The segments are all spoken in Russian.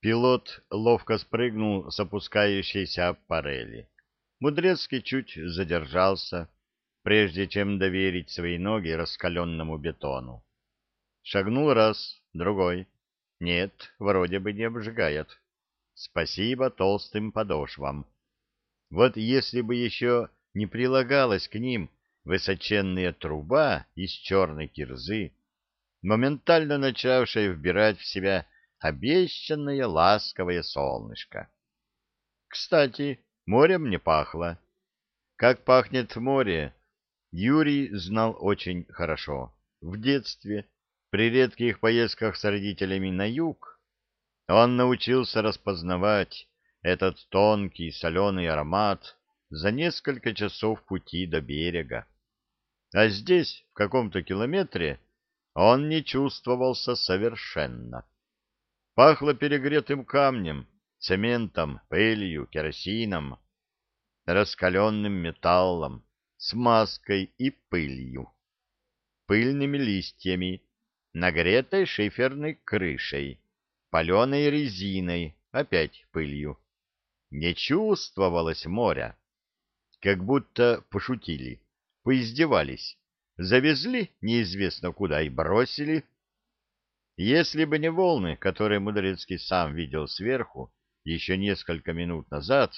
Пилот ловко спрыгнул с опускающейся аппарели. Мудрецкий чуть задержался, прежде чем доверить свои ноги раскаленному бетону. Шагнул раз, другой. Нет, вроде бы не обжигает. Спасибо толстым подошвам. Вот если бы еще не прилагалась к ним высоченная труба из черной кирзы, моментально начавшая вбирать в себя обещанное ласковое солнышко. Кстати, морем не пахло. Как пахнет море, Юрий знал очень хорошо. В детстве, при редких поездках с родителями на юг, он научился распознавать этот тонкий соленый аромат за несколько часов пути до берега. А здесь, в каком-то километре, он не чувствовался совершенно. Пахло перегретым камнем, цементом, пылью, керосином, раскаленным металлом, смазкой и пылью, пыльными листьями, нагретой шиферной крышей, паленой резиной, опять пылью. Не чувствовалось моря. Как будто пошутили, поиздевались, завезли неизвестно куда и бросили если бы не волны, которые Мудрецкий сам видел сверху еще несколько минут назад,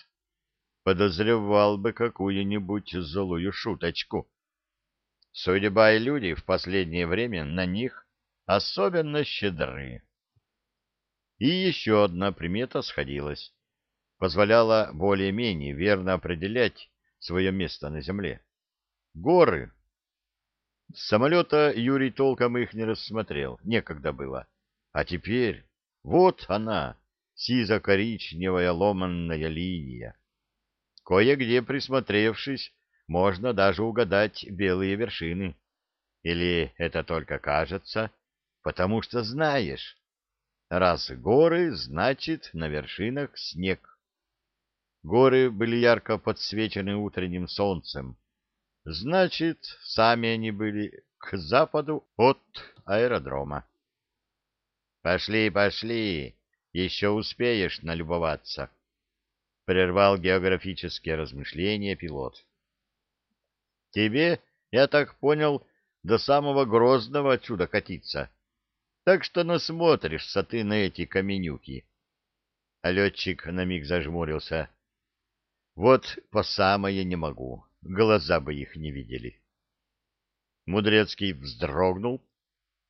подозревал бы какую-нибудь злую шуточку. Судьба и люди в последнее время на них особенно щедры. И еще одна примета сходилась. Позволяла более-менее верно определять свое место на земле. Горы с самолета Юрий толком их не рассмотрел, некогда было. А теперь вот она, сизо-коричневая ломанная линия. Кое-где присмотревшись, можно даже угадать белые вершины. Или это только кажется, потому что знаешь. Раз горы, значит, на вершинах снег. Горы были ярко подсвечены утренним солнцем, Значит, сами они были к западу от аэродрома. «Пошли, пошли, еще успеешь налюбоваться», — прервал географические размышления пилот. «Тебе, я так понял, до самого Грозного отсюда катиться, так что насмотришься ты на эти каменюки». А летчик на миг зажмурился. «Вот по самое не могу глаза бы их не видели. Мудрецкий вздрогнул,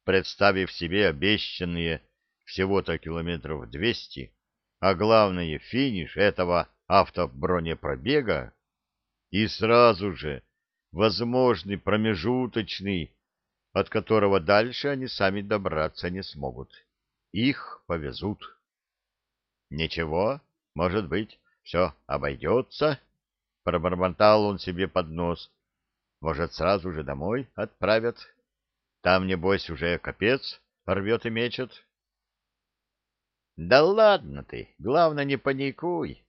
представив себе обещанные всего-то километров двести, а главное — финиш этого автобронепробега, и сразу же возможный промежуточный, от которого дальше они сами добраться не смогут. Их повезут. Ничего, может быть, все обойдется. Пробормотал он себе под нос. Может, сразу же домой отправят? Там, небось, уже капец рвет и мечет. Да ладно ты, главное, не паникуй.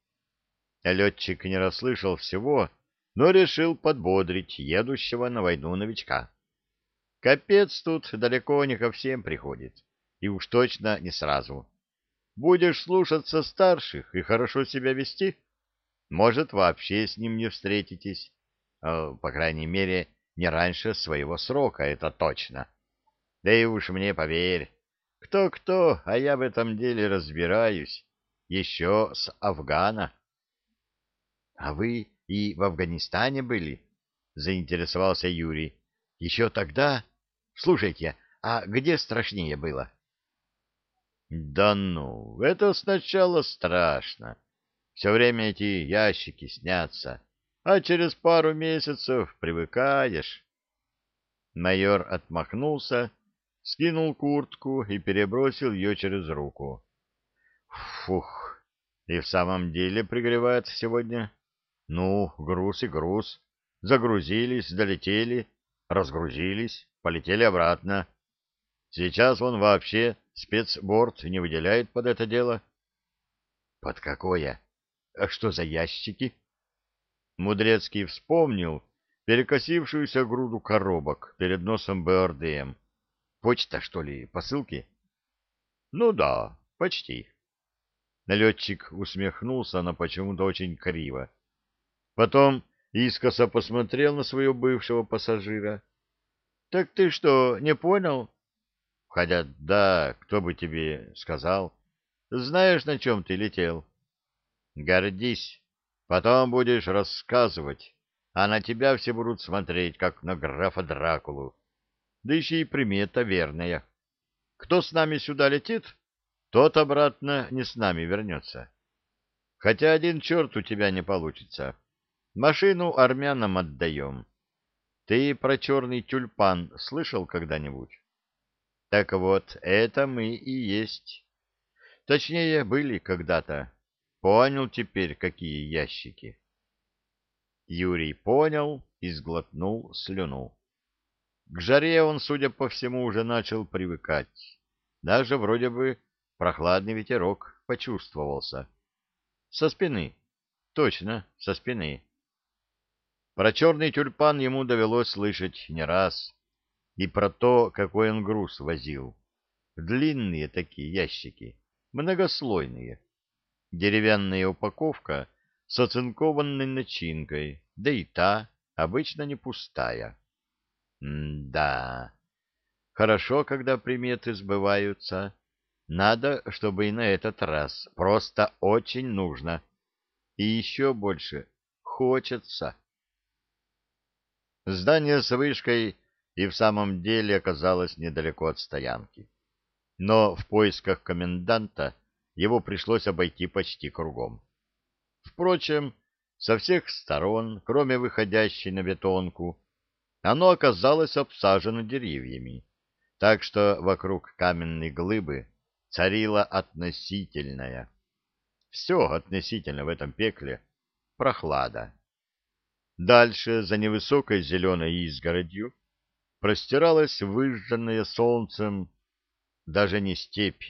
Летчик не расслышал всего, но решил подбодрить едущего на войну новичка. Капец тут далеко не ко всем приходит, и уж точно не сразу. Будешь слушаться старших и хорошо себя вести — может, вообще с ним не встретитесь. Э, по крайней мере, не раньше своего срока, это точно. Да и уж мне поверь, кто-кто, а я в этом деле разбираюсь. Еще с Афгана. — А вы и в Афганистане были? — заинтересовался Юрий. — Еще тогда? Слушайте, а где страшнее было? — Да ну, это сначала страшно, все время эти ящики снятся, а через пару месяцев привыкаешь. Майор отмахнулся, скинул куртку и перебросил ее через руку. Фух, и в самом деле пригревается сегодня. Ну, груз и груз. Загрузились, долетели, разгрузились, полетели обратно. Сейчас он вообще спецборд не выделяет под это дело. — Под какое? А что за ящики? Мудрецкий вспомнил перекосившуюся груду коробок перед носом БРДМ. Почта, что ли, посылки? Ну да, почти. Налетчик усмехнулся, но почему-то очень криво. Потом искоса посмотрел на своего бывшего пассажира. — Так ты что, не понял? — Хотя да, кто бы тебе сказал. Знаешь, на чем ты летел? — Гордись, потом будешь рассказывать, а на тебя все будут смотреть, как на графа Дракулу. Да еще и примета верная. Кто с нами сюда летит, тот обратно не с нами вернется. Хотя один черт у тебя не получится. Машину армянам отдаем. Ты про черный тюльпан слышал когда-нибудь? Так вот, это мы и есть. Точнее, были когда-то. Понял теперь, какие ящики. Юрий понял и сглотнул слюну. К жаре он, судя по всему, уже начал привыкать. Даже вроде бы прохладный ветерок почувствовался. Со спины. Точно, со спины. Про черный тюльпан ему довелось слышать не раз. И про то, какой он груз возил. Длинные такие ящики, многослойные деревянная упаковка с оцинкованной начинкой, да и та обычно не пустая. М-да, хорошо, когда приметы сбываются. Надо, чтобы и на этот раз, просто очень нужно. И еще больше хочется. Здание с вышкой и в самом деле оказалось недалеко от стоянки. Но в поисках коменданта его пришлось обойти почти кругом. Впрочем, со всех сторон, кроме выходящей на бетонку, оно оказалось обсажено деревьями, так что вокруг каменной глыбы царила относительная, все относительно в этом пекле, прохлада. Дальше, за невысокой зеленой изгородью, простиралась выжженная солнцем даже не степь,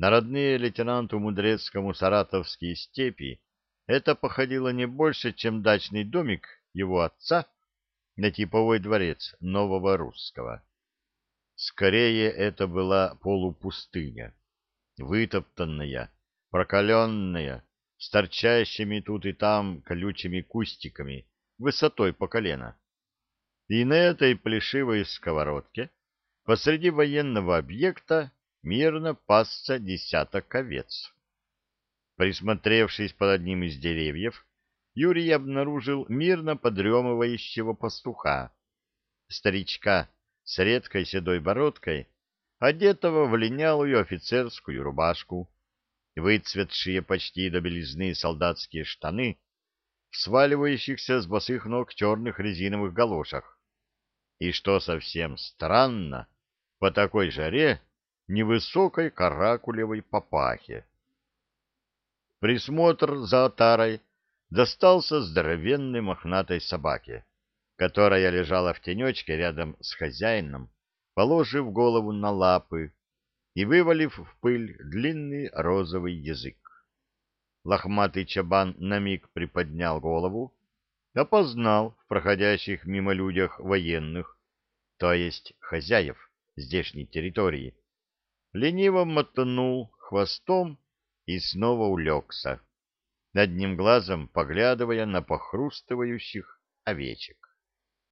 на родные лейтенанту Мудрецкому саратовские степи это походило не больше, чем дачный домик его отца на типовой дворец нового русского. Скорее, это была полупустыня, вытоптанная, прокаленная, с торчащими тут и там колючими кустиками, высотой по колено. И на этой плешивой сковородке посреди военного объекта мирно пасся десяток овец. Присмотревшись под одним из деревьев, Юрий обнаружил мирно подремывающего пастуха, старичка с редкой седой бородкой, одетого в линялую офицерскую рубашку, выцветшие почти до белизны солдатские штаны, сваливающихся с босых ног черных резиновых галошах. И что совсем странно, по такой жаре невысокой каракулевой папахе. Присмотр за отарой достался здоровенной мохнатой собаке, которая лежала в тенечке рядом с хозяином, положив голову на лапы и вывалив в пыль длинный розовый язык. Лохматый чабан на миг приподнял голову, опознал в проходящих мимо людях военных, то есть хозяев здешней территории, лениво мотнул хвостом и снова улегся, над ним глазом поглядывая на похрустывающих овечек.